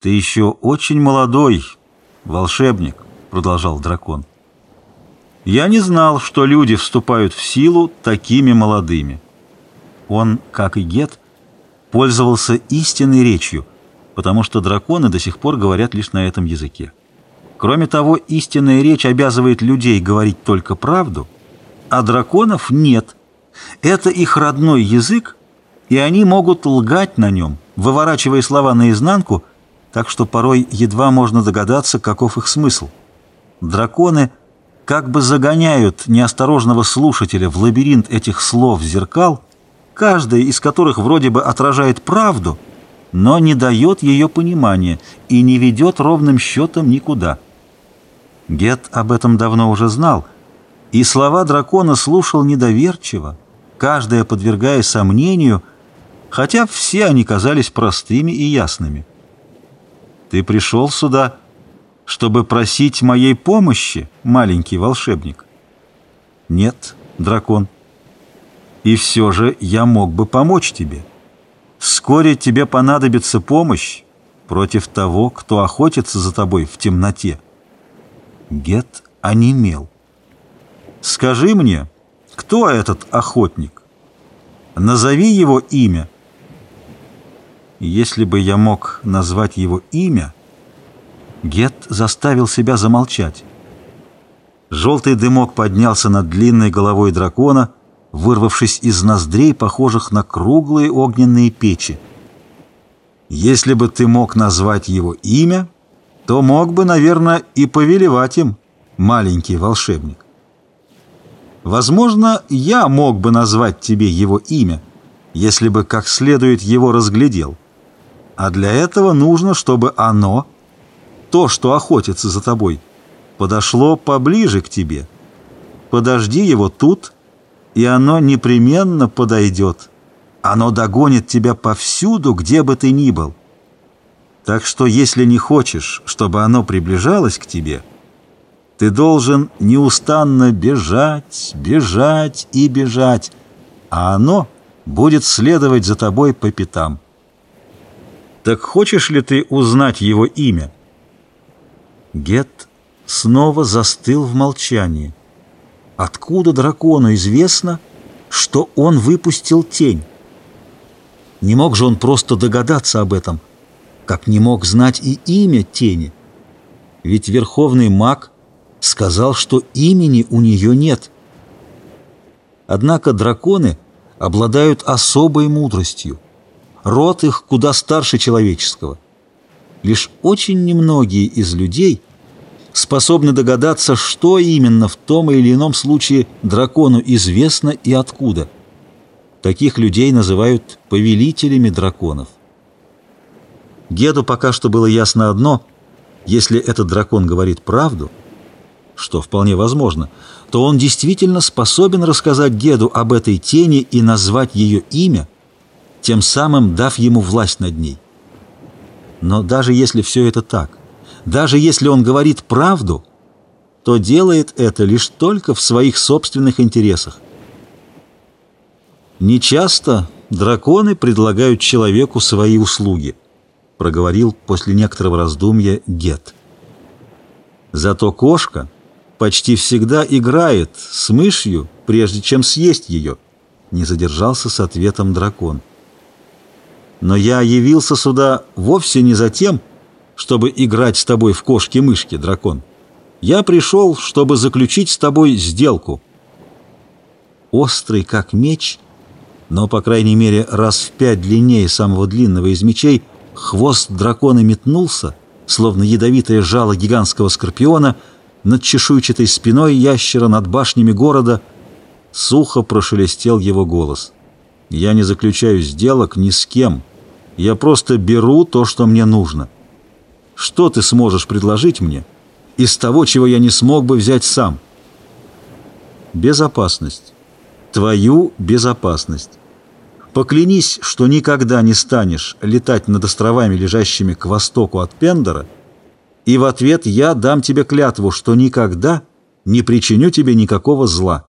«Ты еще очень молодой, волшебник», — продолжал дракон. «Я не знал, что люди вступают в силу такими молодыми». Он, как и Гет, пользовался истинной речью, потому что драконы до сих пор говорят лишь на этом языке. Кроме того, истинная речь обязывает людей говорить только правду, а драконов нет. Это их родной язык, и они могут лгать на нем, выворачивая слова наизнанку, так что порой едва можно догадаться, каков их смысл. Драконы как бы загоняют неосторожного слушателя в лабиринт этих слов-зеркал, каждая из которых вроде бы отражает правду, но не дает ее понимания и не ведет ровным счетом никуда. Гет об этом давно уже знал, и слова дракона слушал недоверчиво, каждая подвергая сомнению, хотя все они казались простыми и ясными. «Ты пришел сюда, чтобы просить моей помощи, маленький волшебник?» «Нет, дракон. И все же я мог бы помочь тебе. Вскоре тебе понадобится помощь против того, кто охотится за тобой в темноте». Гет онемел. «Скажи мне, кто этот охотник? Назови его имя». Если бы я мог назвать его имя, Гет заставил себя замолчать. Желтый дымок поднялся над длинной головой дракона, вырвавшись из ноздрей, похожих на круглые огненные печи. Если бы ты мог назвать его имя, то мог бы, наверное, и повелевать им, маленький волшебник. Возможно, я мог бы назвать тебе его имя, если бы как следует его разглядел. А для этого нужно, чтобы оно, то, что охотится за тобой, подошло поближе к тебе. Подожди его тут, и оно непременно подойдет. Оно догонит тебя повсюду, где бы ты ни был. Так что, если не хочешь, чтобы оно приближалось к тебе, ты должен неустанно бежать, бежать и бежать, а оно будет следовать за тобой по пятам. Так хочешь ли ты узнать его имя? Гет снова застыл в молчании. Откуда дракону известно, что он выпустил тень? Не мог же он просто догадаться об этом – как не мог знать и имя тени. Ведь верховный маг сказал, что имени у нее нет. Однако драконы обладают особой мудростью. Род их куда старше человеческого. Лишь очень немногие из людей способны догадаться, что именно в том или ином случае дракону известно и откуда. Таких людей называют повелителями драконов. Геду пока что было ясно одно. Если этот дракон говорит правду, что вполне возможно, то он действительно способен рассказать Геду об этой тени и назвать ее имя, тем самым дав ему власть над ней. Но даже если все это так, даже если он говорит правду, то делает это лишь только в своих собственных интересах. Нечасто драконы предлагают человеку свои услуги – проговорил после некоторого раздумья Гет. Зато кошка почти всегда играет с мышью, прежде чем съесть ее, не задержался с ответом дракон. Но я явился сюда вовсе не за тем, чтобы играть с тобой в кошки-мышки, дракон. Я пришел, чтобы заключить с тобой сделку. Острый, как меч, но, по крайней мере, раз в пять длиннее самого длинного из мечей — Хвост дракона метнулся, словно ядовитое жало гигантского скорпиона, над чешуйчатой спиной ящера, над башнями города. Сухо прошелестел его голос. «Я не заключаю сделок ни с кем. Я просто беру то, что мне нужно. Что ты сможешь предложить мне из того, чего я не смог бы взять сам?» «Безопасность. Твою безопасность». Поклянись, что никогда не станешь летать над островами, лежащими к востоку от Пендера, и в ответ я дам тебе клятву, что никогда не причиню тебе никакого зла».